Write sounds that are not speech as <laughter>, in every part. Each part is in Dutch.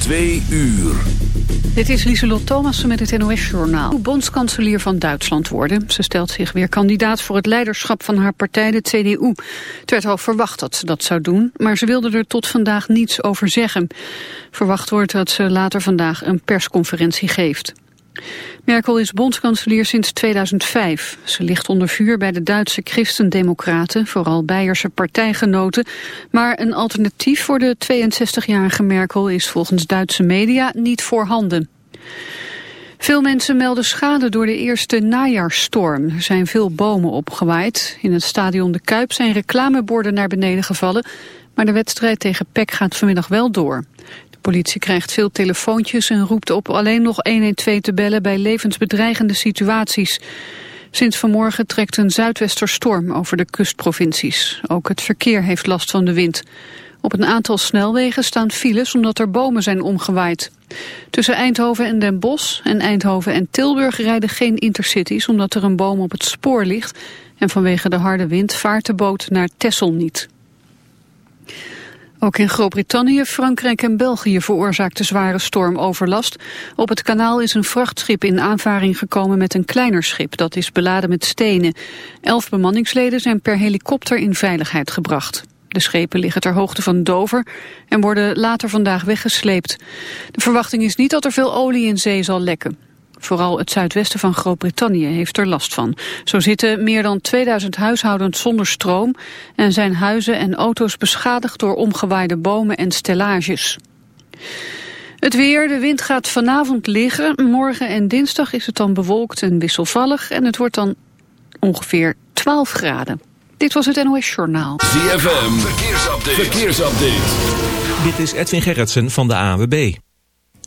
Twee uur. Dit is Lieselot Thomassen met het NOS-journaal. Bondskanselier van Duitsland worden. Ze stelt zich weer kandidaat voor het leiderschap van haar partij, de CDU. Het werd al verwacht dat ze dat zou doen, maar ze wilde er tot vandaag niets over zeggen. Verwacht wordt dat ze later vandaag een persconferentie geeft. Merkel is bondskanselier sinds 2005. Ze ligt onder vuur bij de Duitse christendemocraten, vooral Beierse partijgenoten. Maar een alternatief voor de 62-jarige Merkel is volgens Duitse media niet voorhanden. Veel mensen melden schade door de eerste najaarsstorm. Er zijn veel bomen opgewaaid. In het stadion De Kuip zijn reclameborden naar beneden gevallen. Maar de wedstrijd tegen PEC gaat vanmiddag wel door politie krijgt veel telefoontjes en roept op alleen nog 112 te bellen bij levensbedreigende situaties. Sinds vanmorgen trekt een zuidwesterstorm over de kustprovincies. Ook het verkeer heeft last van de wind. Op een aantal snelwegen staan files omdat er bomen zijn omgewaaid. Tussen Eindhoven en Den Bosch en Eindhoven en Tilburg rijden geen intercities omdat er een boom op het spoor ligt. En vanwege de harde wind vaart de boot naar Texel niet. Ook in Groot-Brittannië, Frankrijk en België veroorzaakte zware stormoverlast. Op het kanaal is een vrachtschip in aanvaring gekomen met een kleiner schip. Dat is beladen met stenen. Elf bemanningsleden zijn per helikopter in veiligheid gebracht. De schepen liggen ter hoogte van Dover en worden later vandaag weggesleept. De verwachting is niet dat er veel olie in zee zal lekken. Vooral het zuidwesten van Groot-Brittannië heeft er last van. Zo zitten meer dan 2000 huishoudens zonder stroom... en zijn huizen en auto's beschadigd door omgewaaide bomen en stellages. Het weer, de wind gaat vanavond liggen. Morgen en dinsdag is het dan bewolkt en wisselvallig... en het wordt dan ongeveer 12 graden. Dit was het NOS Journaal. ZFM, verkeersupdate. verkeersupdate. Dit is Edwin Gerritsen van de AWB.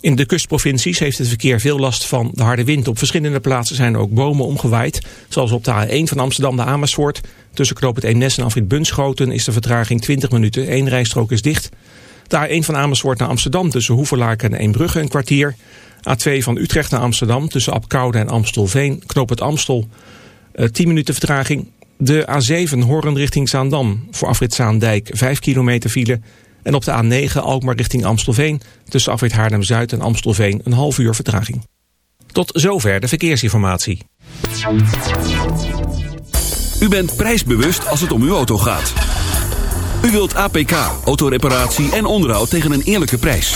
In de kustprovincies heeft het verkeer veel last van de harde wind. Op verschillende plaatsen zijn er ook bomen omgewaaid. Zoals op de A1 van Amsterdam naar Amersfoort. Tussen knoop het Eemnes en Afrit Bunschoten is de vertraging 20 minuten. Eén rijstrook is dicht. De A1 van Amersfoort naar Amsterdam tussen Hoeverlaken en Eembrugge een kwartier. A2 van Utrecht naar Amsterdam tussen Apkoude en Amstelveen. Knoop het Amstel 10 eh, minuten vertraging. De A7 Horen richting Zaandam voor Afrit Zaandijk 5 kilometer file... En op de A9 Alkmaar richting Amstelveen tussen afrit Haarlem-Zuid en Amstelveen een half uur vertraging. Tot zover de verkeersinformatie. U bent prijsbewust als het om uw auto gaat. U wilt APK, autoreparatie en onderhoud tegen een eerlijke prijs.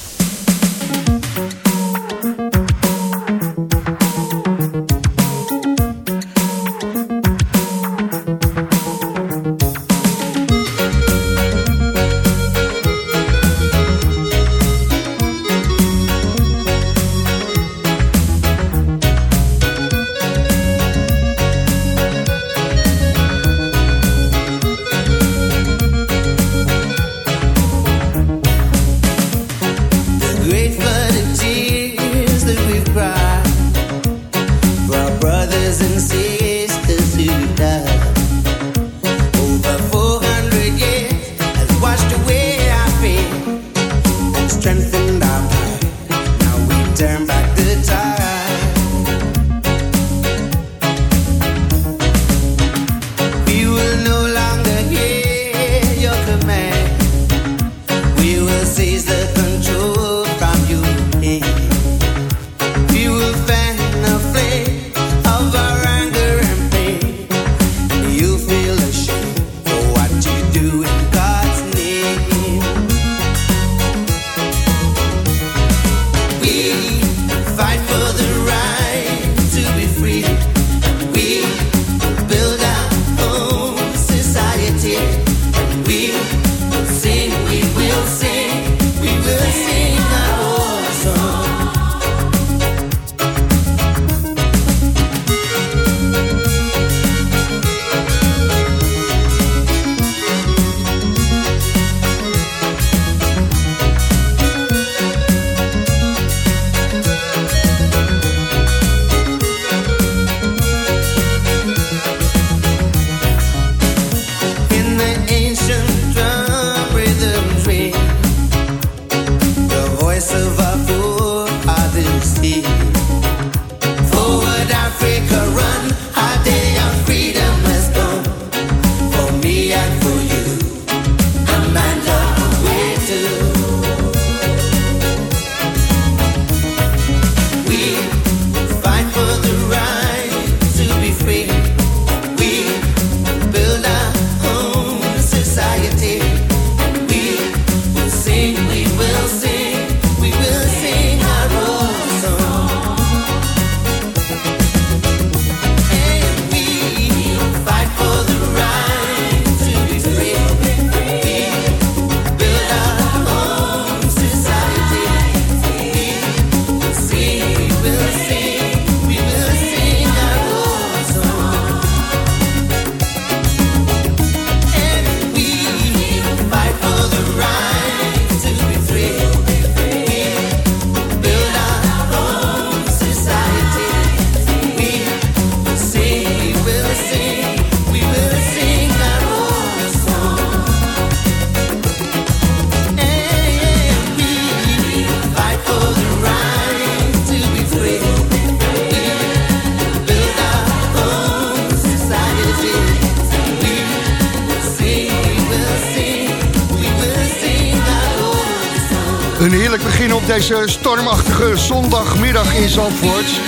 Zandvoort.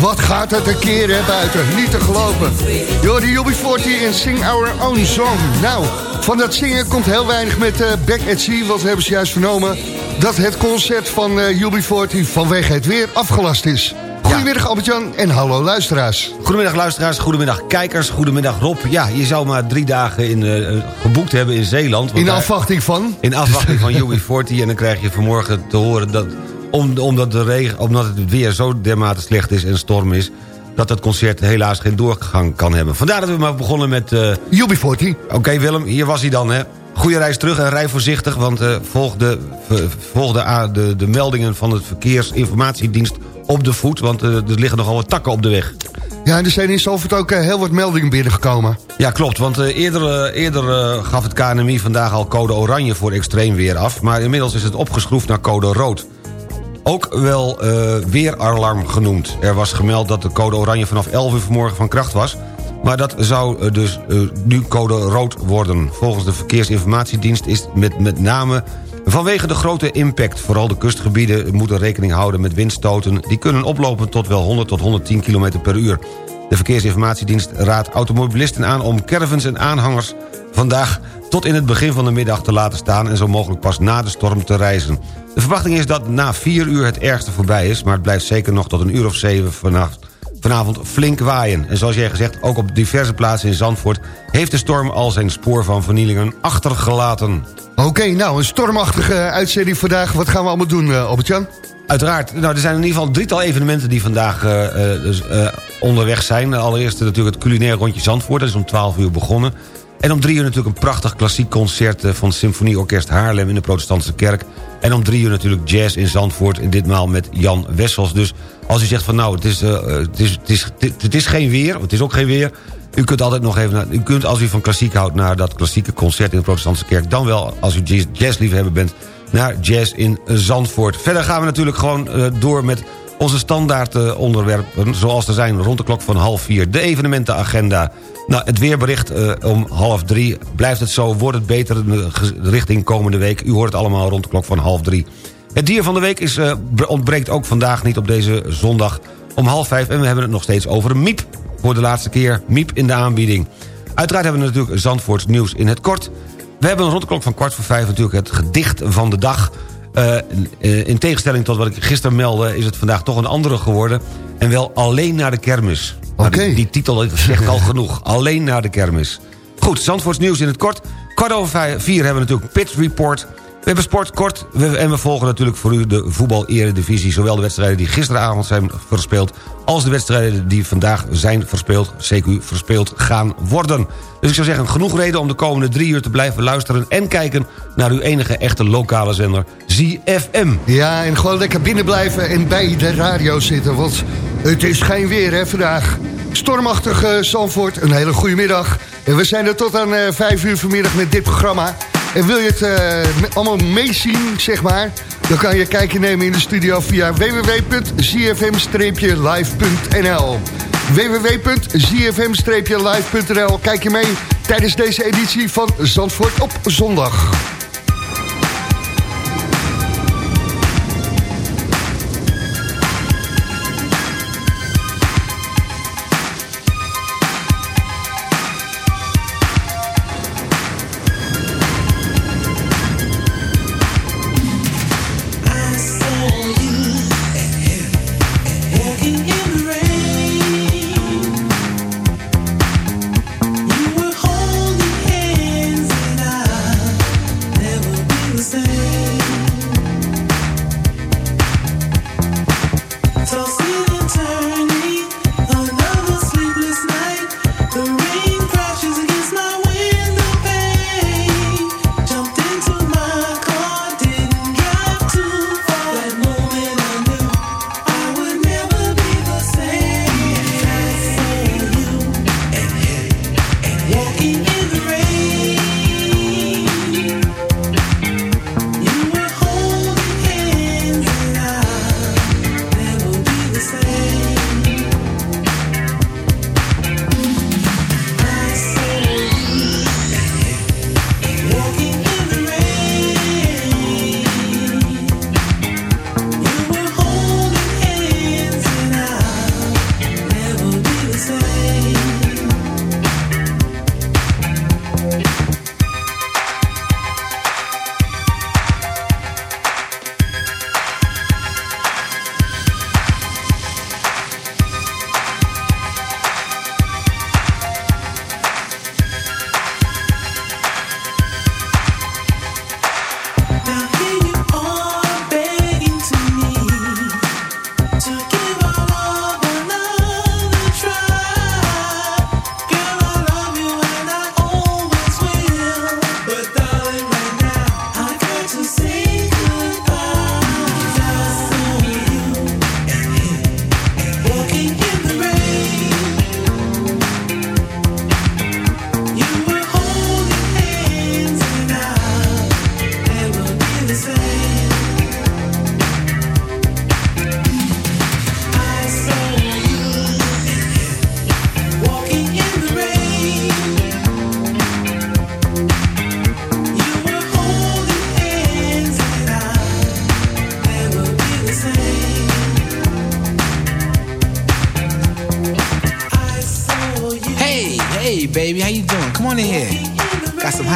Wat gaat het een keer hè, buiten, niet te geloven. Jordi UB40 en Sing Our Own Song. Nou, van dat zingen komt heel weinig met uh, Back at Sea, want we hebben ze juist vernomen... dat het concert van uh, eh, UB40 vanwege het weer afgelast is. Goedemiddag Albert-Jan en hallo luisteraars. Goedemiddag luisteraars, goedemiddag kijkers, goedemiddag Rob. Ja, je zou maar drie dagen in, uh, geboekt hebben in Zeeland. In afwachting van? In afwachting van UB40 en dan krijg je vanmorgen te horen dat... omdat, de regen, omdat het weer zo dermate slecht is en storm is dat het concert helaas geen doorgang kan hebben. Vandaar dat we maar begonnen met... Uh... UB40. Oké Willem, hier was hij dan hè. Goede reis terug en rij voorzichtig, want uh, volg, de, volg de, de, de meldingen van het Verkeersinformatiedienst op de voet, want uh, er liggen nogal wat takken op de weg. Ja, er zijn in Zalvoort ook uh, heel wat meldingen binnengekomen. Ja, klopt, want eerder, eerder gaf het KNMI vandaag al code oranje voor extreem weer af... maar inmiddels is het opgeschroefd naar code rood. Ook wel weeralarm genoemd. Er was gemeld dat de code oranje vanaf 11 uur vanmorgen van kracht was... maar dat zou dus nu code rood worden. Volgens de Verkeersinformatiedienst is met, met name Vanwege de grote impact, vooral de kustgebieden moeten rekening houden met windstoten... die kunnen oplopen tot wel 100 tot 110 km per uur. De Verkeersinformatiedienst raadt automobilisten aan om caravans en aanhangers vandaag tot in het begin van de middag te laten staan... en zo mogelijk pas na de storm te reizen. De verwachting is dat na 4 uur het ergste voorbij is... maar het blijft zeker nog tot een uur of 7 vannacht vanavond flink waaien. En zoals jij gezegd, ook op diverse plaatsen in Zandvoort... heeft de storm al zijn spoor van vernielingen achtergelaten. Oké, nou, een stormachtige uitzending vandaag. Wat gaan we allemaal doen, uh, Albert-Jan? Uiteraard. Nou, er zijn in ieder geval drietal evenementen die vandaag uh, uh, onderweg zijn. Allereerst natuurlijk het culinair rondje Zandvoort. Dat is om 12 uur begonnen. En om drie uur natuurlijk een prachtig klassiek concert... van het Symfonieorkest Haarlem in de protestantse kerk. En om drie uur natuurlijk jazz in Zandvoort. En ditmaal met Jan Wessels. Dus als u zegt van nou, het is, het is, het is, het is geen weer. Het is ook geen weer. U kunt altijd nog even... Naar, u kunt als u van klassiek houdt naar dat klassieke concert in de protestantse kerk... dan wel als u jazzliefhebber bent naar jazz in Zandvoort. Verder gaan we natuurlijk gewoon door met onze standaard uh, onderwerpen... zoals er zijn rond de klok van half vier. De evenementenagenda. Nou, het weerbericht uh, om half drie. Blijft het zo, wordt het beter richting komende week. U hoort het allemaal rond de klok van half drie. Het dier van de week is, ontbreekt ook vandaag niet op deze zondag om half vijf. En we hebben het nog steeds over Miep voor de laatste keer Miep in de aanbieding. Uiteraard hebben we natuurlijk Zandvoorts nieuws in het kort. We hebben rond de klok van kwart voor vijf natuurlijk het gedicht van de dag. Uh, in tegenstelling tot wat ik gisteren meldde... is het vandaag toch een andere geworden. En wel alleen naar de kermis. Oké. Die, die, titel zegt <laughs> al genoeg. Alleen naar de kermis. Goed, Zandvoorts nieuws in het kort. Kwart over vier hebben we natuurlijk Pit Report... We hebben sport kort en we volgen natuurlijk voor u de voetbal-eredivisie. Zowel de wedstrijden die gisteravond zijn verspeeld... als de wedstrijden die vandaag zijn verspeeld, CQ verspeeld gaan worden. Dus ik zou zeggen, genoeg reden om de komende drie uur te blijven luisteren... en kijken naar uw enige echte lokale zender, ZFM. Ja, en gewoon lekker binnen blijven en bij de radio zitten... want het is geen weer hè, vandaag. Stormachtig Zandvoort, een hele goede middag. En we zijn er tot aan uh, vijf uur vanmiddag met dit programma... En wil je het uh, allemaal meezien, zeg maar... dan kan je kijkje nemen in de studio via www.zfm-live.nl www.zfm-live.nl Kijk je mee tijdens deze editie van Zandvoort op zondag.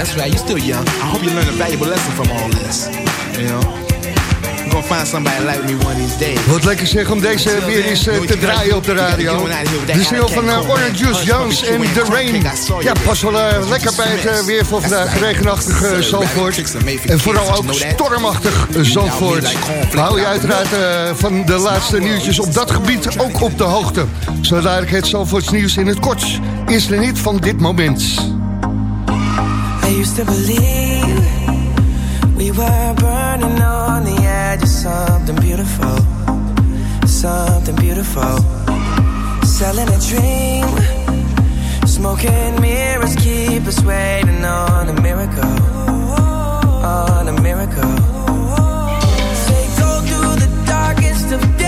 That's right, you still young. I hope you learn a valuable lesson from all this. You know? I'm gonna find somebody like me one of these days. Wat lekker zeg om deze weer eens eh, te draaien op de radio. De single van uh, Orange Juice Jones en The Rain. Ja, pas wel uh, lekker bij het uh, weer voor vandaag. Regenachtig Zandvoort. En vooral ook stormachtig Zandvoort. Hou je uiteraard van de laatste nieuwtjes op dat gebied ook op de hoogte. Zo dadelijk het Zandvoorts nieuws in het kort. Is er niet van dit moment. Used to believe we were burning on the edge of something beautiful, something beautiful. Selling a dream, smoking mirrors keep us waiting on a miracle, on a miracle. Say go through the darkest of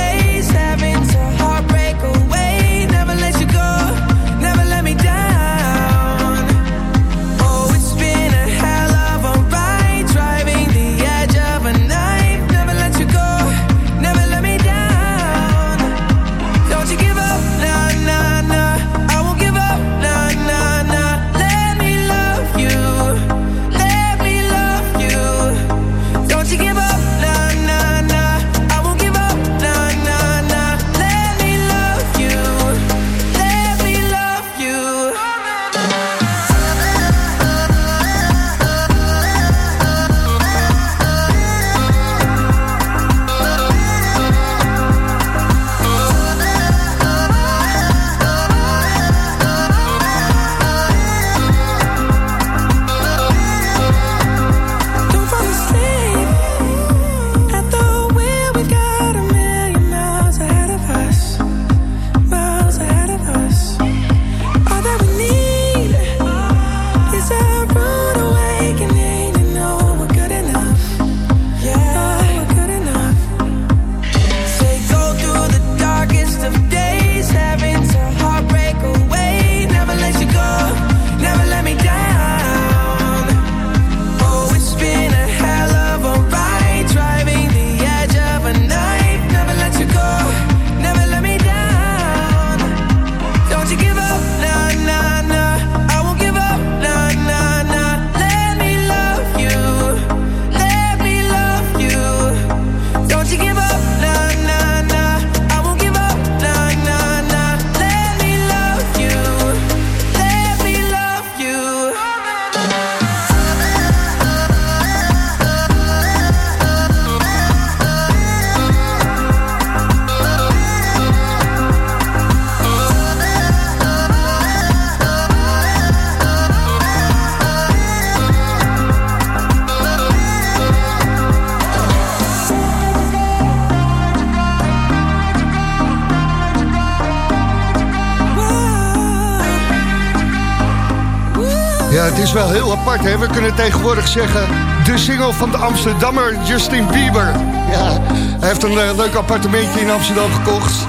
is wel heel apart, hè? We kunnen tegenwoordig zeggen... de single van de Amsterdammer Justin Bieber. Ja, hij heeft een eh, leuk appartementje in Amsterdam gekocht.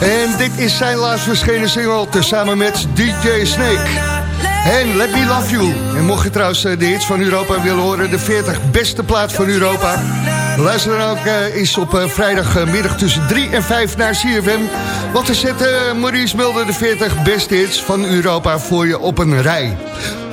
En dit is zijn laatst verschenen single... tezamen met DJ Snake. En Let Me Love You. En mocht je trouwens de hits van Europa willen horen... de 40 beste plaat van Europa... luister dan ook eens op vrijdagmiddag tussen 3 en 5 naar CFM. Want er zet Maurice Mulder de 40 beste hits van Europa voor je op een rij.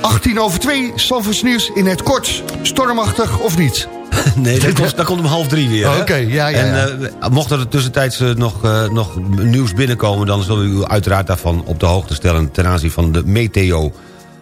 18 over 2, Sanfors nieuws in het kort. Stormachtig of niet? <laughs> nee, dat komt, dat komt om half drie weer. Oké, ja, ja. En uh, mocht er tussentijds uh, nog, uh, nog nieuws binnenkomen... dan zullen we u uiteraard daarvan op de hoogte stellen... ten aanzien van de meteo.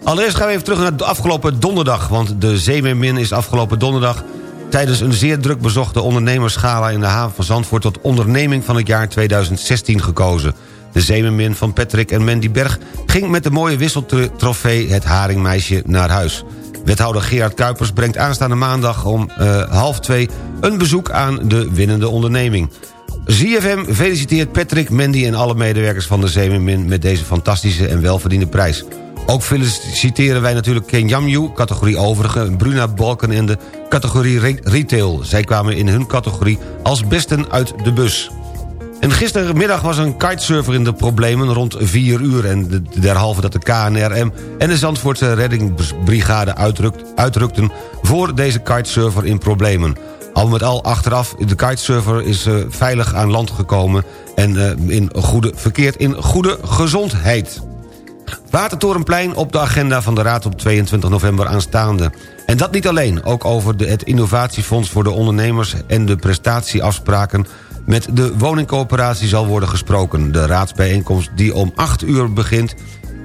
Allereerst gaan we even terug naar de afgelopen donderdag... want de Zeemermin is afgelopen donderdag... tijdens een zeer druk bezochte ondernemerschala... in de haven van Zandvoort tot onderneming van het jaar 2016 gekozen... De zeemermin van Patrick en Mandy Berg ging met de mooie wisseltrofee het Haringmeisje naar huis. Wethouder Gerard Kuipers brengt aanstaande maandag om uh, half twee... een bezoek aan de winnende onderneming. ZFM feliciteert Patrick, Mandy en alle medewerkers van de Zeemermin... met deze fantastische en welverdiende prijs. Ook feliciteren wij natuurlijk Ken Jamju, categorie overige... Bruna Balkenende, categorie retail. Zij kwamen in hun categorie als besten uit de bus. En gistermiddag was een kitesurfer in de problemen rond 4 uur... en derhalve dat de KNRM en de Zandvoortse reddingsbrigade uitrukten... voor deze kitesurfer in problemen. Al met al achteraf, de kitesurfer is uh, veilig aan land gekomen... en uh, in goede, verkeerd in goede gezondheid. Watertorenplein op de agenda van de Raad op 22 november aanstaande. En dat niet alleen, ook over het innovatiefonds voor de ondernemers... en de prestatieafspraken met de woningcoöperatie zal worden gesproken. De raadsbijeenkomst die om 8 uur begint...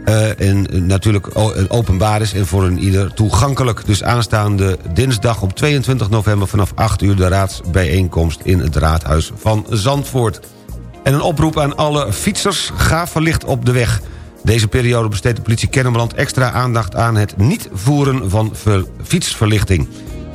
Uh, en natuurlijk openbaar is en voor een ieder toegankelijk. Dus aanstaande dinsdag op 22 november vanaf 8 uur... de raadsbijeenkomst in het raadhuis van Zandvoort. En een oproep aan alle fietsers, ga verlicht op de weg. Deze periode besteedt de politie Kennemerland extra aandacht aan... het niet voeren van fietsverlichting.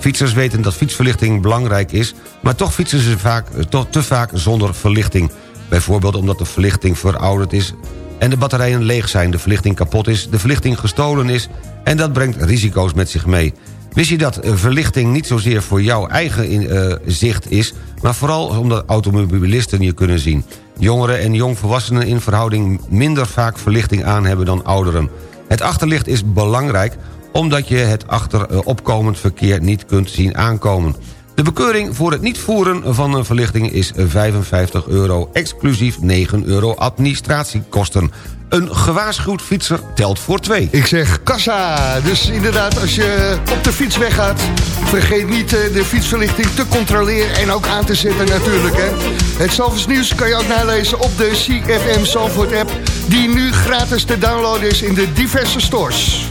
Fietsers weten dat fietsverlichting belangrijk is... maar toch fietsen ze vaak, eh, toch te vaak zonder verlichting. Bijvoorbeeld omdat de verlichting verouderd is... en de batterijen leeg zijn, de verlichting kapot is... de verlichting gestolen is en dat brengt risico's met zich mee. Wist je dat verlichting niet zozeer voor jouw eigen uh, zicht is... maar vooral omdat automobilisten je kunnen zien. Jongeren en jongvolwassenen in verhouding minder vaak verlichting aan hebben dan ouderen. Het achterlicht is belangrijk omdat je het achteropkomend verkeer niet kunt zien aankomen. De bekeuring voor het niet voeren van een verlichting is 55 euro... exclusief 9 euro administratiekosten. Een gewaarschuwd fietser telt voor twee. Ik zeg kassa. Dus inderdaad, als je op de fiets weggaat... vergeet niet eh, de fietsverlichting te controleren en ook aan te zetten natuurlijk. Hè. Het Zalvers Nieuws kan je ook nalezen op de CFM Zalvoort app... die nu gratis te downloaden is in de diverse stores.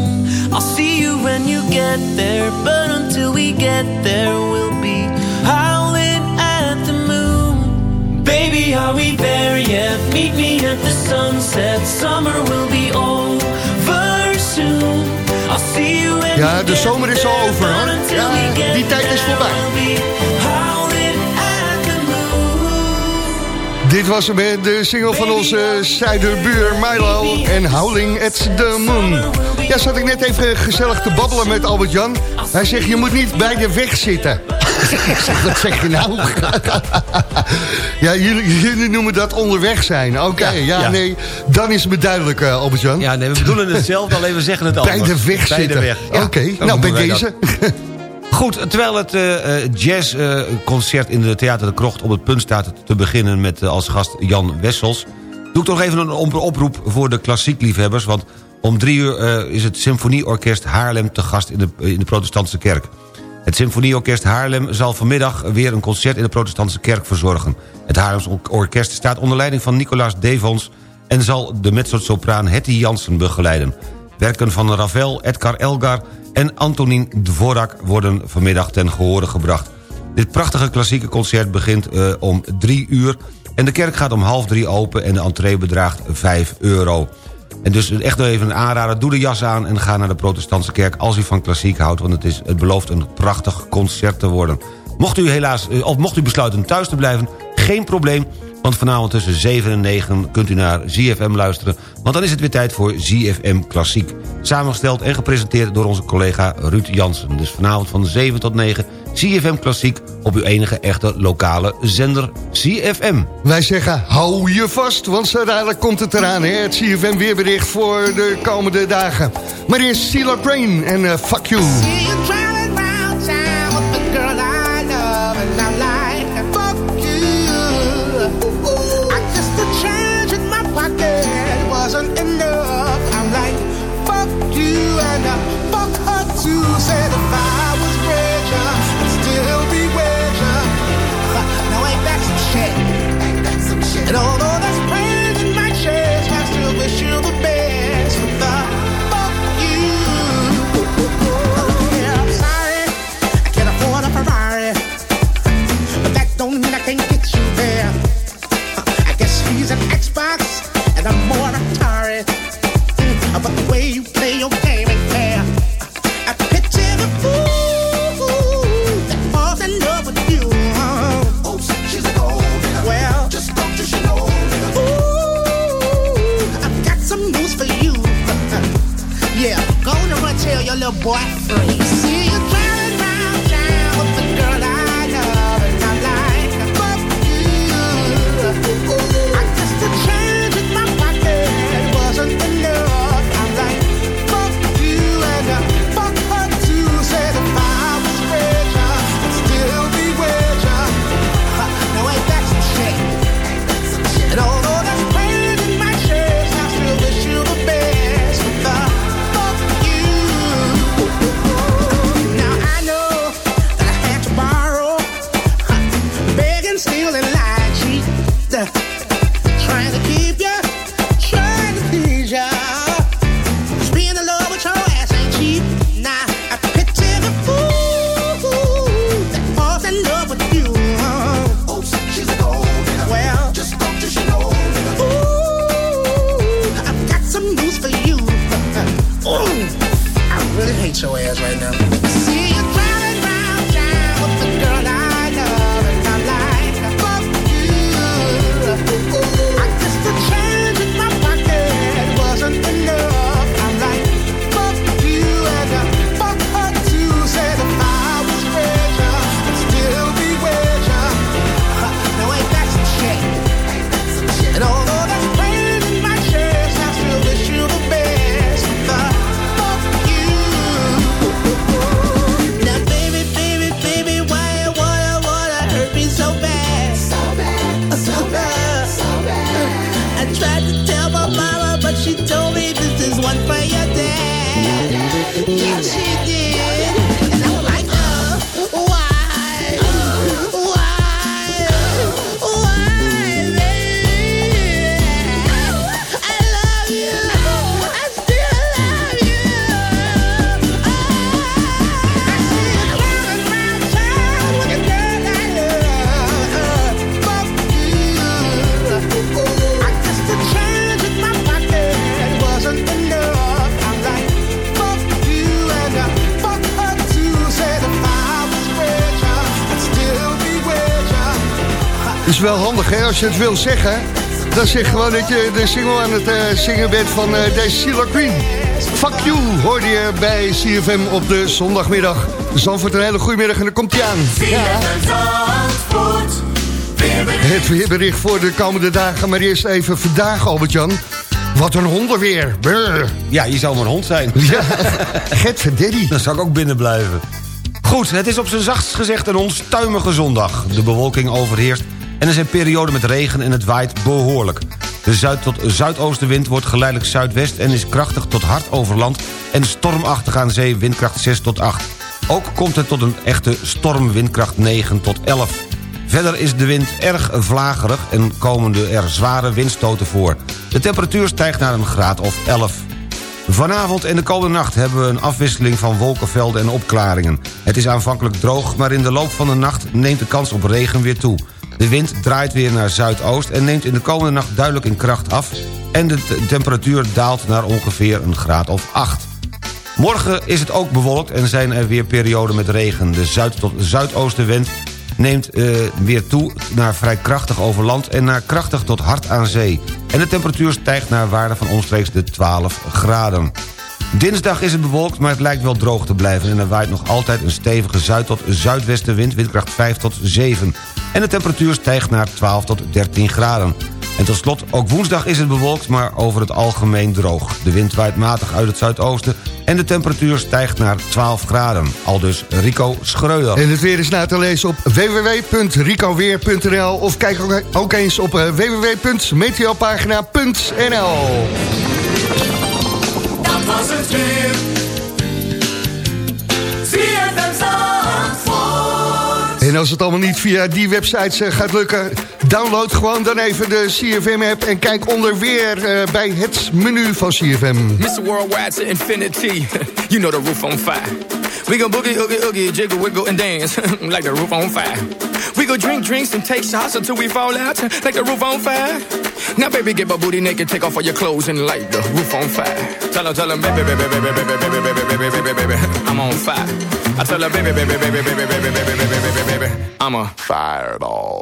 Get there, but until we get there, we'll be howling at the moon. Baby, are we there yet? Meet me at the sunset. Summer will be over soon. I'll see you when Ja, de zomer is al over, hoor. Ja, die tijd is voorbij. Dit was hem, de single van onze zuiderbuur Milo en Howling at the Moon. Ja, zat ik net even gezellig te babbelen met Albert-Jan. Hij zegt, je moet niet bij de weg zitten. <laughs> ik zeg, wat zeg je nou? <laughs> ja, jullie, jullie noemen dat onderweg zijn. Oké, ja, ja. nee, dan is het me duidelijk, eh, Albert-Jan. Ja, nee, we bedoelen hetzelfde, alleen we zeggen het bij anders. de weg Bij de zitten. weg. Ja, Oké, nou, bij deze. Goed, terwijl het eh, eh, jazzconcert in de Theater de Krocht op het punt staat te beginnen met als gast Jan Wessels, doe ik toch even een op- oproep voor de klassiekliefhebbers, want om drie uur eh, is het Symfonieorkest Haarlem te gast in de, in de protestantse kerk. Het Symfonieorkest Haarlem zal vanmiddag weer een concert in de protestantse kerk verzorgen. Het Haarlems Orkest staat onder leiding van Nicolaas Devons en zal de mezzosopraan Hetty Jansen begeleiden. Werken van Ravel, Edgar Elgar en Antonin Dvorak worden vanmiddag ten gehore gebracht. Dit prachtige klassieke concert begint eh, om drie uur... en de kerk gaat om half drie open en de entree bedraagt 5 euro. En dus echt even een aanrader, doe de jas aan... en ga naar de protestantse kerk als u van klassiek houdt... want het, is, het belooft een prachtig concert te worden. Mocht u helaas, eh, of mocht u besluiten thuis te blijven, geen probleem... Want vanavond tussen 7 en 9 kunt u naar ZFM luisteren... want dan is het weer tijd voor ZFM Klassiek. Samengesteld en gepresenteerd door onze collega Ruud Jansen. Dus vanavond van 7 tot 9 ZFM Klassiek op uw enige echte lokale zender ZFM. Wij zeggen, hou je vast, want zo dadelijk komt het eraan. Hè? Het CFM weerbericht voor de komende dagen. Maar eerst Sheila Crane en uh, Fuck You. Your ass right now. Wel handig, hè? Als je het wil zeggen, dan zeg gewoon dat je de single aan het uh, zingen bent van uh, deze Sheila Green. Fuck you, hoorde je bij CFM op de zondagmiddag. Zandvoort een hele goede middag en dan komt hij aan. Ja. Het weerbericht voor de komende dagen, maar eerst even vandaag, Albert-Jan. Wat een hondenweer. Brr. Ja, je zou maar een hond zijn. Ja, Gert van Daddy. Dan zou ik ook binnen blijven. Goed, het is op zijn zachtst gezegd een onstuimige zondag. De bewolking overheerst en er zijn perioden met regen en het waait behoorlijk. De zuid- tot zuidoostenwind wordt geleidelijk zuidwest... en is krachtig tot hard over land en stormachtig aan zee windkracht 6 tot 8. Ook komt het tot een echte stormwindkracht 9 tot 11. Verder is de wind erg vlagerig en komen er zware windstoten voor. De temperatuur stijgt naar een graad of 11. Vanavond en de komende nacht hebben we een afwisseling van wolkenvelden en opklaringen. Het is aanvankelijk droog, maar in de loop van de nacht neemt de kans op regen weer toe. De wind draait weer naar zuidoost en neemt in de komende nacht duidelijk in kracht af... en de temperatuur daalt naar ongeveer een graad of 8. Morgen is het ook bewolkt en zijn er weer perioden met regen. De zuid- tot zuidoostenwind neemt eh, weer toe naar vrij krachtig over land... en naar krachtig tot hard aan zee. En de temperatuur stijgt naar waarde van omstreeks de 12 graden. Dinsdag is het bewolkt, maar het lijkt wel droog te blijven... en er waait nog altijd een stevige zuid- tot zuidwestenwind, windkracht 5 tot 7. En de temperatuur stijgt naar 12 tot 13 graden. En tot slot, ook woensdag is het bewolkt, maar over het algemeen droog. De wind waait matig uit het zuidoosten en de temperatuur stijgt naar 12 graden. Aldus Rico Schreuder. En het weer is na te lezen op www.ricoweer.nl of kijk ook eens op eh, www.meteopagina.nl wasn't? En als het allemaal niet via die websites eh, gaat lukken... download gewoon dan even de CFM-app... en kijk onder weer uh, bij het menu van CFM. Mr. Worldwide to infinity. you know the roof on fire. We go boogie, oogie, oogie, jiggle, wiggle, and dance like the roof on fire. We go drink drinks and take shots until we fall out like the roof on fire. Now, baby, get my booty naked, take off all your clothes and light the roof on fire. Tell her, tell her, baby, baby, baby, baby, baby, baby, baby, baby, baby, baby, I'm on fire. I tell her, baby, baby, baby, baby, baby, baby, baby, baby, baby, baby, I'm a fireball.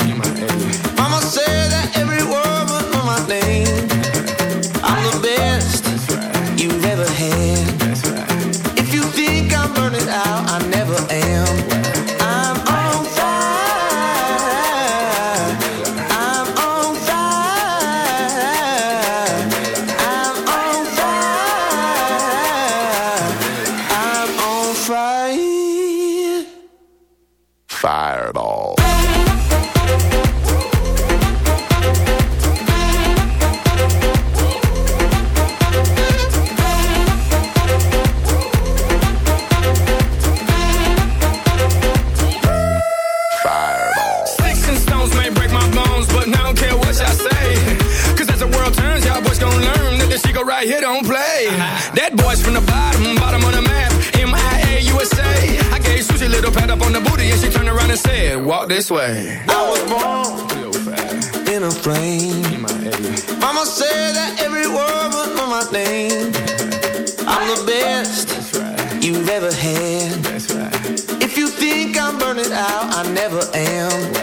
I never am.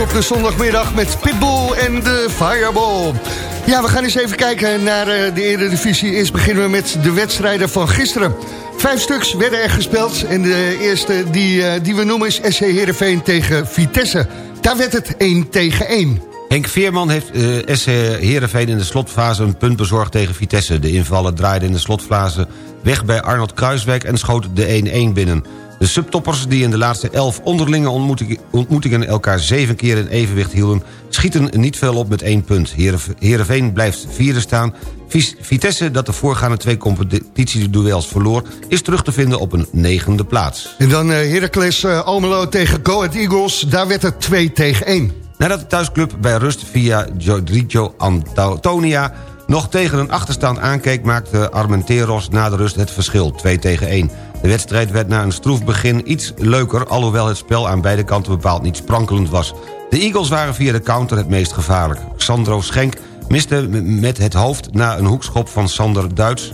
Op de zondagmiddag met Pitbull en de Fireball. Ja, we gaan eens even kijken naar eh, de Eredivisie. Eerst beginnen we met de wedstrijden van gisteren. Vijf stuks werden er gespeeld en de eerste die, eh, die we noemen is SC Heerenveen tegen Vitesse. Daar werd het 1 tegen 1. Henk Veerman heeft eh SC Heerenveen in de slotfase een punt bezorgd tegen Vitesse. De invallen draaiden in de slotfase weg bij Arnold Kruiswijk en schoot de 1-1 binnen. De subtoppers die in de laatste elf onderlinge ontmoetingen... elkaar zeven keer in evenwicht hielden... schieten niet veel op met één punt. Heerenveen blijft vierde staan. Vitesse, dat de voorgaande twee competitieduels verloor... is terug te vinden op een negende plaats. En dan uh, Heracles uh, Almelo tegen Go Ahead Eagles. Daar werd het 2 tegen 1. Nadat de thuisclub bij rust via Giorgio Antonia nog tegen een achterstand aankeek... maakte Armenteros na de rust het verschil, 2 tegen 1. De wedstrijd werd na een stroef begin iets leuker... alhoewel het spel aan beide kanten bepaald niet sprankelend was. De Eagles waren via de counter het meest gevaarlijk. Sandro Schenk miste met het hoofd na een hoekschop van Sander Duits...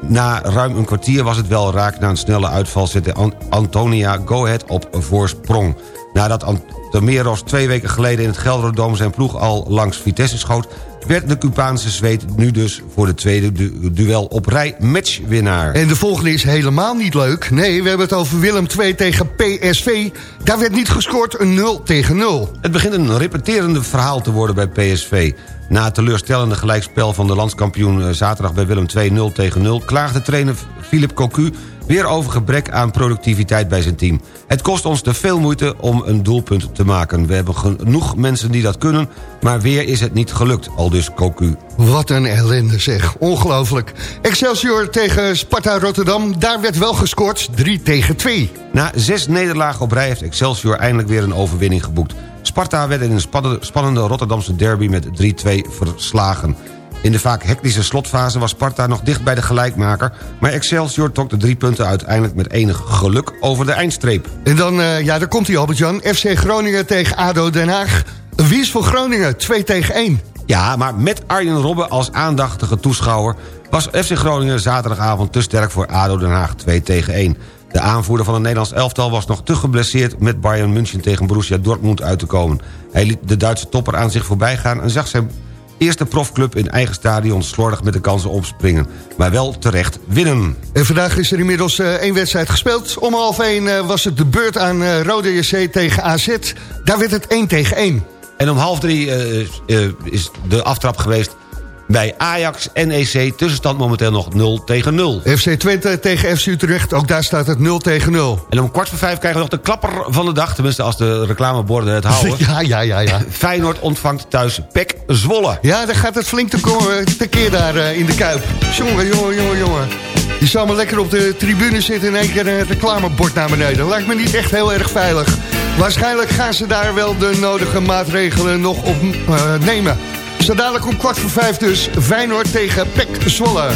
Na ruim een kwartier was het wel raak. Na een snelle uitval zette Antonia Go Ahead op voorsprong. Nadat Antomeros twee weken geleden in het Gelderdoom zijn ploeg al langs Vitesse schoot werd de Cubaanse zweet nu dus voor de tweede duel op rij matchwinnaar. En de volgende is helemaal niet leuk. Nee, we hebben het over Willem 2 tegen PSV. Daar werd niet gescoord, een 0 tegen 0. Het begint een repeterende verhaal te worden bij PSV. Na het teleurstellende gelijkspel van de landskampioen eh, zaterdag bij Willem 2 0 tegen 0... klaagde trainer Philip Cocu weer over gebrek aan productiviteit bij zijn team. Het kost ons te veel moeite om een doelpunt te maken. We hebben genoeg mensen die dat kunnen, maar weer is het niet gelukt, al dus Cocu. Wat een ellende zeg, ongelooflijk. Excelsior tegen Sparta Rotterdam, daar werd wel gescoord, 3 tegen 2. Na zes nederlagen op rij heeft Excelsior eindelijk weer een overwinning geboekt. Sparta werd in een spannende Rotterdamse derby met 3-2 verslagen. In de vaak hectische slotfase was Sparta nog dicht bij de gelijkmaker... maar Excelsior trok de drie punten uiteindelijk met enig geluk over de eindstreep. En dan, uh, ja, daar komt hij Albert-Jan. FC Groningen tegen ADO Den Haag. Wie is voor Groningen? 2 tegen 1. Ja, maar met Arjen Robben als aandachtige toeschouwer... was FC Groningen zaterdagavond te sterk voor ADO Den Haag 2 tegen 1. De aanvoerder van het Nederlands elftal was nog te geblesseerd... met Bayern München tegen Borussia Dortmund uit te komen. Hij liet de Duitse topper aan zich voorbij gaan... en zag zijn eerste profclub in eigen stadion slordig met de kansen opspringen. Maar wel terecht winnen. En vandaag is er inmiddels uh, één wedstrijd gespeeld. Om half één uh, was het de beurt aan uh, Rode JC tegen AZ. Daar werd het 1 tegen 1. En om half drie is de aftrap geweest bij Ajax NEC. Tussenstand momenteel nog 0 tegen 0. FC Twente tegen FC Utrecht, ook daar staat het 0 tegen 0. En om kwart voor vijf krijgen we nog de klapper van de dag. Tenminste, als de reclameborden het houden. <laughs> Ja, ja, ja. ja. <laughs> Feyenoord ontvangt thuis Pek Zwolle. Ja, dan gaat het flink tekeer daar uh, in de Kuip. Jongen, jongen, jongen, jongen. Je zou maar lekker op de tribune zitten en één keer een reclamebord naar beneden. Lijkt me niet echt heel erg veilig. Waarschijnlijk gaan ze daar wel de nodige maatregelen nog op uh, nemen. Zo dadelijk om kwart voor vijf dus Feyenoord tegen Pek Zwolle.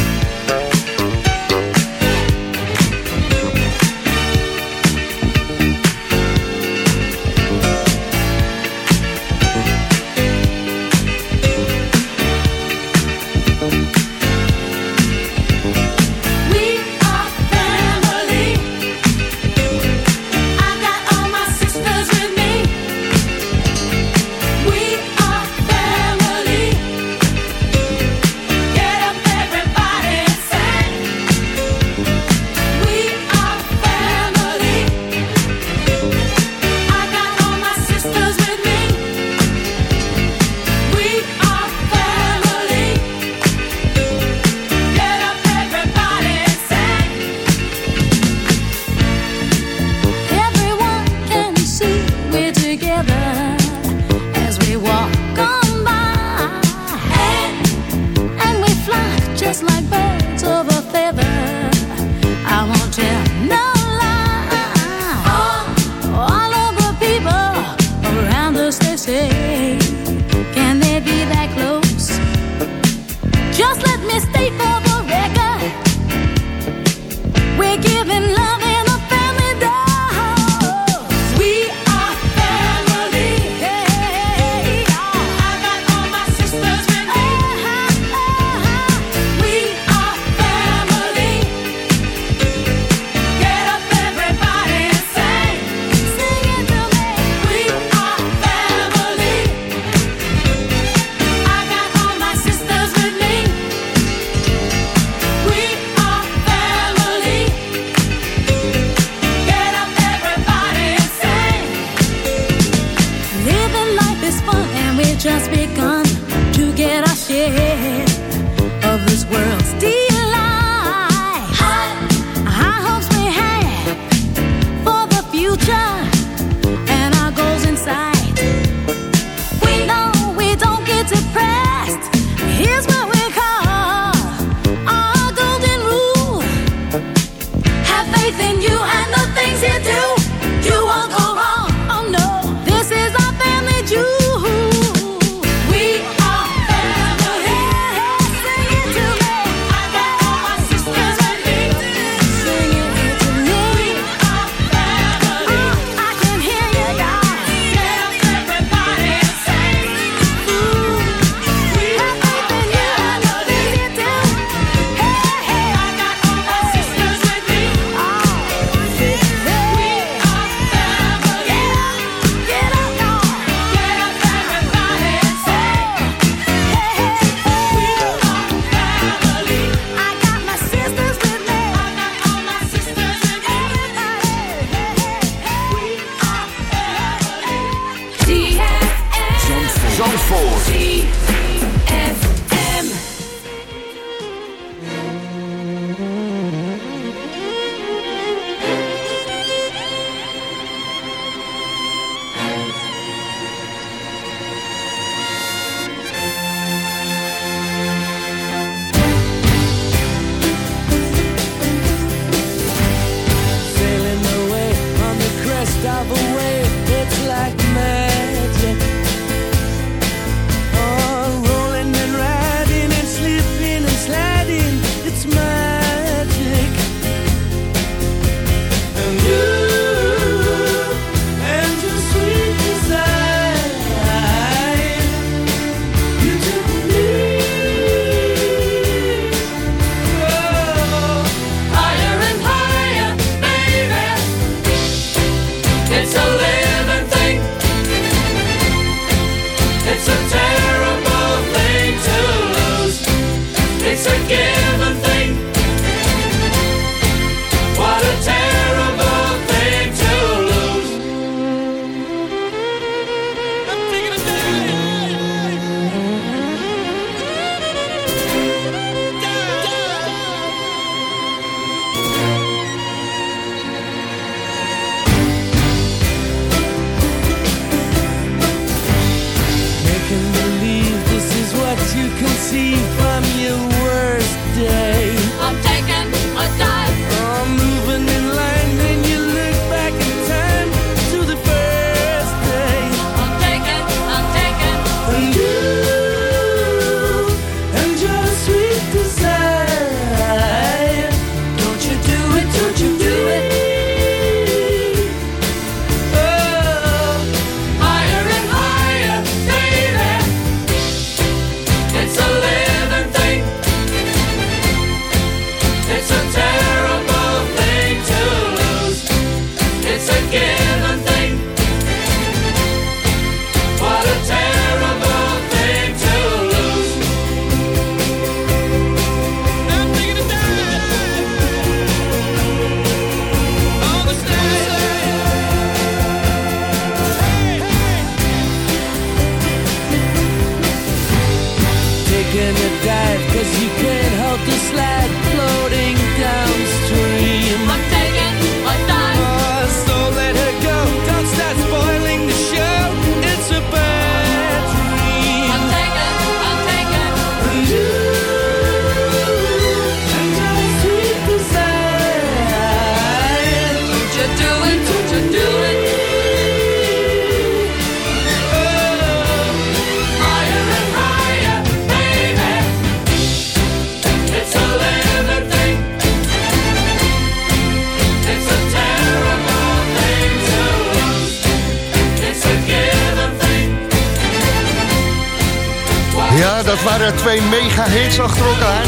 Ja, dat waren twee mega hits achter elkaar.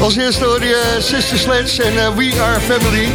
Als eerste hoor je Sister Sledge en eh, We Are Family.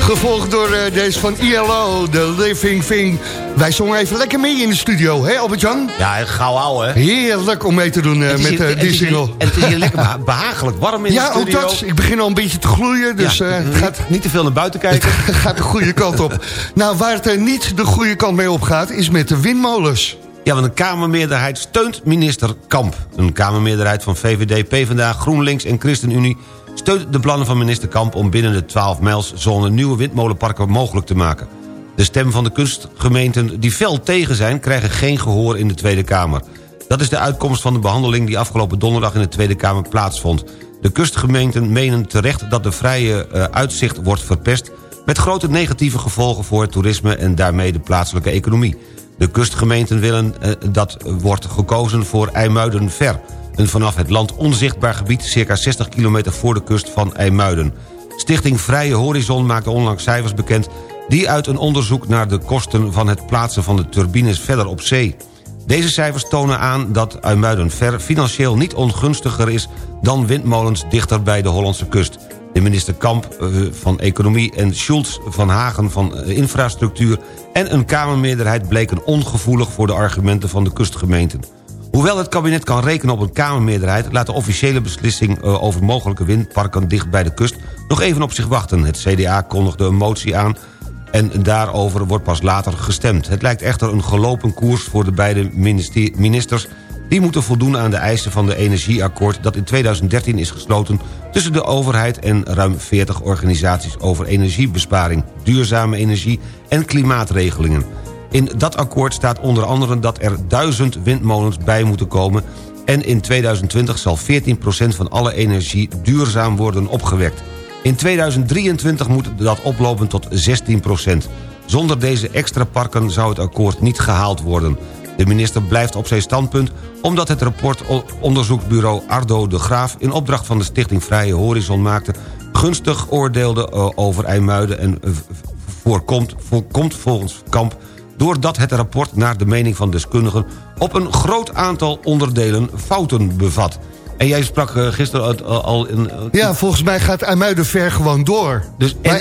Gevolgd door eh, deze van ILO, The Living Thing. Wij zongen even lekker mee in de studio, hè Albert-Jan? Ja, gauw ouwe, hè? Heerlijk om mee te doen eh, Het met hier- eh, het die single. En het is hier lekker <laughs> beha- behagelijk warm in Ja, de ook studio. dat. Ik begin al een beetje te gloeien, dus Ja, eh, het gaat, niet te veel naar buiten kijken. <laughs> gaat de goede kant op. Nou, waar het er niet de goede kant mee op gaat, is met de windmolens. Ja, want een Kamermeerderheid steunt minister Kamp. Een Kamermeerderheid van VVD, PvdA, GroenLinks en ChristenUnie... steunt de plannen van minister Kamp om binnen de 12-mijlszone... nieuwe windmolenparken mogelijk te maken. De stem van de kustgemeenten die fel tegen zijn... krijgen geen gehoor in de Tweede Kamer. Dat is de uitkomst van de behandeling die afgelopen donderdag... in de Tweede Kamer plaatsvond. De kustgemeenten menen terecht dat de vrije eh, uitzicht wordt verpest... met grote negatieve gevolgen voor het toerisme... en daarmee de plaatselijke economie. De kustgemeenten willen eh, dat wordt gekozen voor IJmuiden-Ver... een vanaf het land onzichtbaar gebied... circa 60 kilometer voor de kust van IJmuiden. Stichting Vrije Horizon maakte onlangs cijfers bekend... die uit een onderzoek naar de kosten van het plaatsen van de turbines verder op zee. Deze cijfers tonen aan dat IJmuiden-Ver financieel niet ongunstiger is... dan windmolens dichter bij de Hollandse kust. De minister Kamp eh, van Economie en Schultz van Hagen van eh, Infrastructuur... en een Kamermeerderheid bleken ongevoelig voor de argumenten van de kustgemeenten. Hoewel het kabinet kan rekenen op een Kamermeerderheid... laat de officiële beslissing eh, over mogelijke windparken dicht bij de kust... nog even op zich wachten. Het CDA kondigde een motie aan en daarover wordt pas later gestemd. Het lijkt echter een gelopen koers voor de beide minister- ministers... die moeten voldoen aan de eisen van de energieakkoord... dat in 2013 is gesloten tussen de overheid en ruim 40 organisaties... over energiebesparing, duurzame energie en klimaatregelingen. In dat akkoord staat onder andere dat er duizend windmolens bij moeten komen... en in 2020 zal 14% van alle energie duurzaam worden opgewekt. In 2023 moet dat oplopen tot 16% Zonder deze extra parken zou het akkoord niet gehaald worden. De minister blijft op zijn standpunt omdat het rapport o- onderzoeksbureau Ardo de Graaf... in opdracht van de Stichting Vrije Horizon maakte... gunstig oordeelde eh, over IJmuiden en eh, voorkomt, voorkomt volgens Kamp... doordat het rapport naar de mening van deskundigen... op een groot aantal onderdelen fouten bevat. En jij sprak eh, gisteren al-. In, Ja, volgens mij gaat IJmuiden ver gewoon door. Dus maar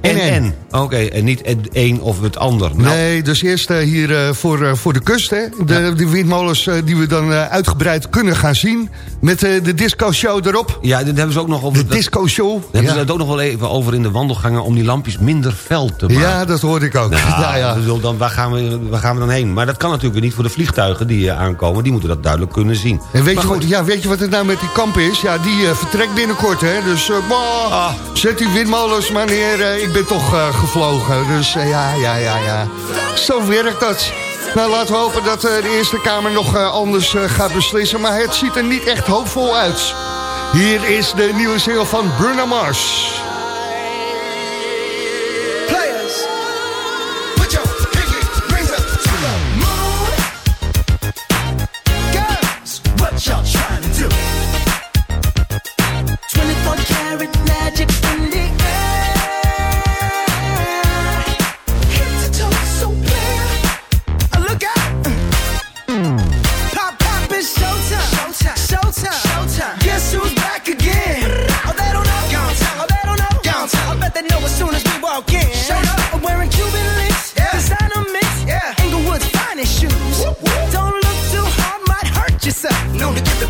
en- en, en. Oké, en niet het een of het ander. Nou, Nee, dus eerst eh, hier eh, voor, eh, voor de kust, hè. De, de windmolens die we dan uitgebreid kunnen gaan zien. Met de disco-show erop. Ja, dit hebben ze ook nog over... De dat- disco-show. Daar hebben Ja. ze het ook nog wel even over in de wandelgangen... om die lampjes minder fel te maken. ja, dat hoorde ik ook. Nou, <laughs> ja, ja. bedoel, dan, waar, gaan we, waar gaan we dan heen? Maar dat kan natuurlijk weer niet voor de vliegtuigen die aankomen. Die moeten dat duidelijk kunnen zien. En weet Maar je, goed, wat, ja, weet je wat het nou met die kamp is? Ja, die vertrekt binnenkort, hè. Dus bah, Ah. zet die windmolens maar neer. Ik ben toch eh, gevlogen. Dus eh, ja, ja, ja, ja. Zo werkt dat. Nou, laten we hopen dat eh, de Eerste Kamer nog anders gaat beslissen. Maar het ziet er niet echt hoopvol uit. Hier is de nieuwe single van Bruno Mars.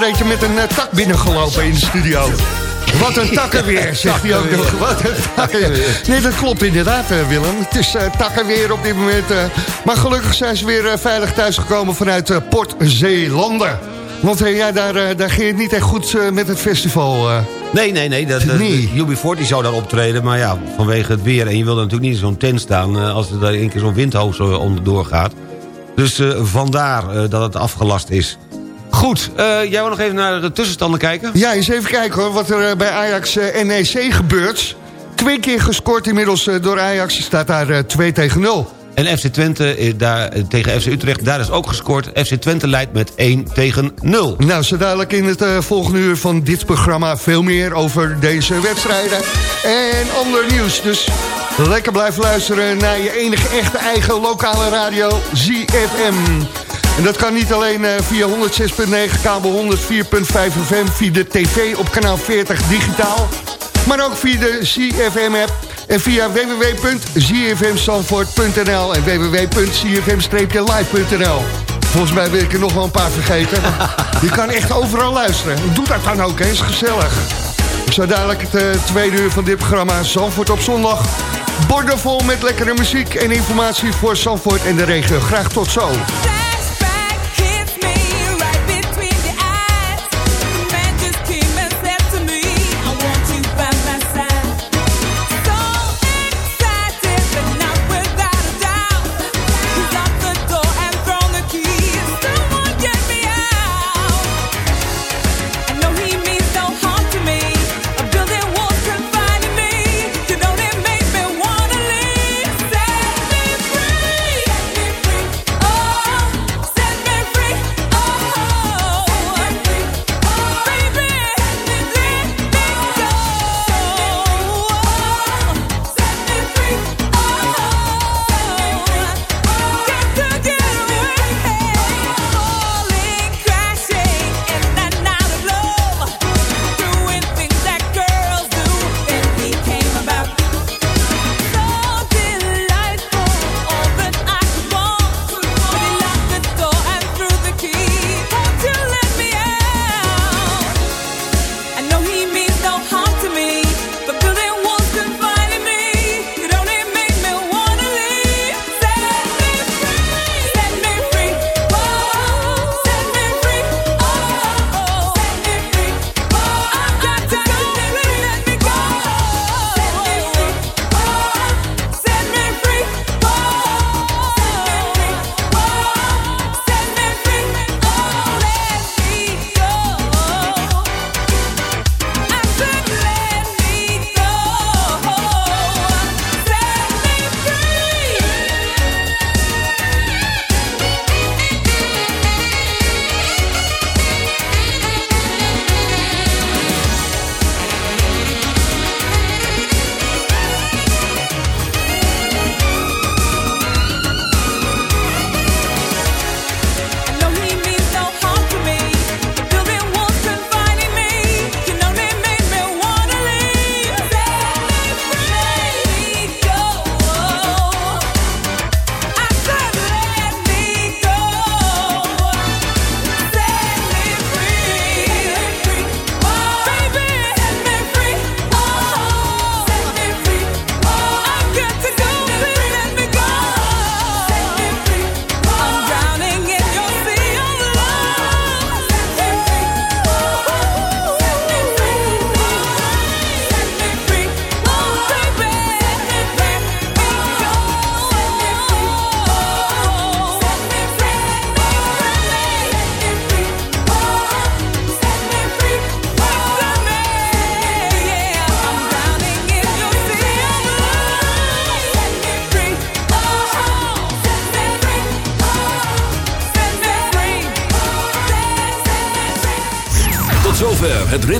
er eentje met een eh, tak binnengelopen in de studio. Wat een takkenweer, zegt hij ook nog. Wat een takkenweer. Nee, dat klopt inderdaad, eh, Willem. Het is eh, takkenweer op dit moment. maar gelukkig zijn ze weer eh, veilig thuisgekomen vanuit Port Zeelanden. Want eh, ja, daar, daar ging het niet echt goed met het festival. Nee, nee, nee. Dat, Nee. UB40 zou daar optreden, maar ja, vanwege het weer. En je wilde natuurlijk niet in zo'n tent staan als er daar een keer zo'n windhoos onderdoor gaat. Dus vandaar dat het afgelast is. Goed, eh, jij wil nog even naar de tussenstanden kijken? Ja, eens even kijken hoor, wat er eh, bij Ajax eh, NEC gebeurt. Twee keer gescoord inmiddels door Ajax. Staat daar eh, 2 tegen 0. En FC Twente daar, tegen FC Utrecht, daar is ook gescoord. FC Twente leidt met 1 tegen 0. Nou, zo dadelijk in het volgende uur van dit programma... veel meer over deze wedstrijden en ander nieuws. Dus lekker blijven luisteren naar je enige echte eigen lokale radio, ZFM. En dat kan niet alleen eh, via 106.9, kabel 104.5 FM... via de tv op kanaal 40 digitaal... maar ook via de ZFM-app... en via www.zfmzandvoort.nl en www.zfm-live.nl. Volgens mij wil ik er nog wel een paar vergeten. <laughs> Je kan echt overal luisteren. Doe dat dan ook, hè. is gezellig. Zo dadelijk het eh, tweede uur van dit programma Zandvoort op zondag. Borden vol met lekkere muziek en informatie voor Zandvoort en de regio. Graag tot zo.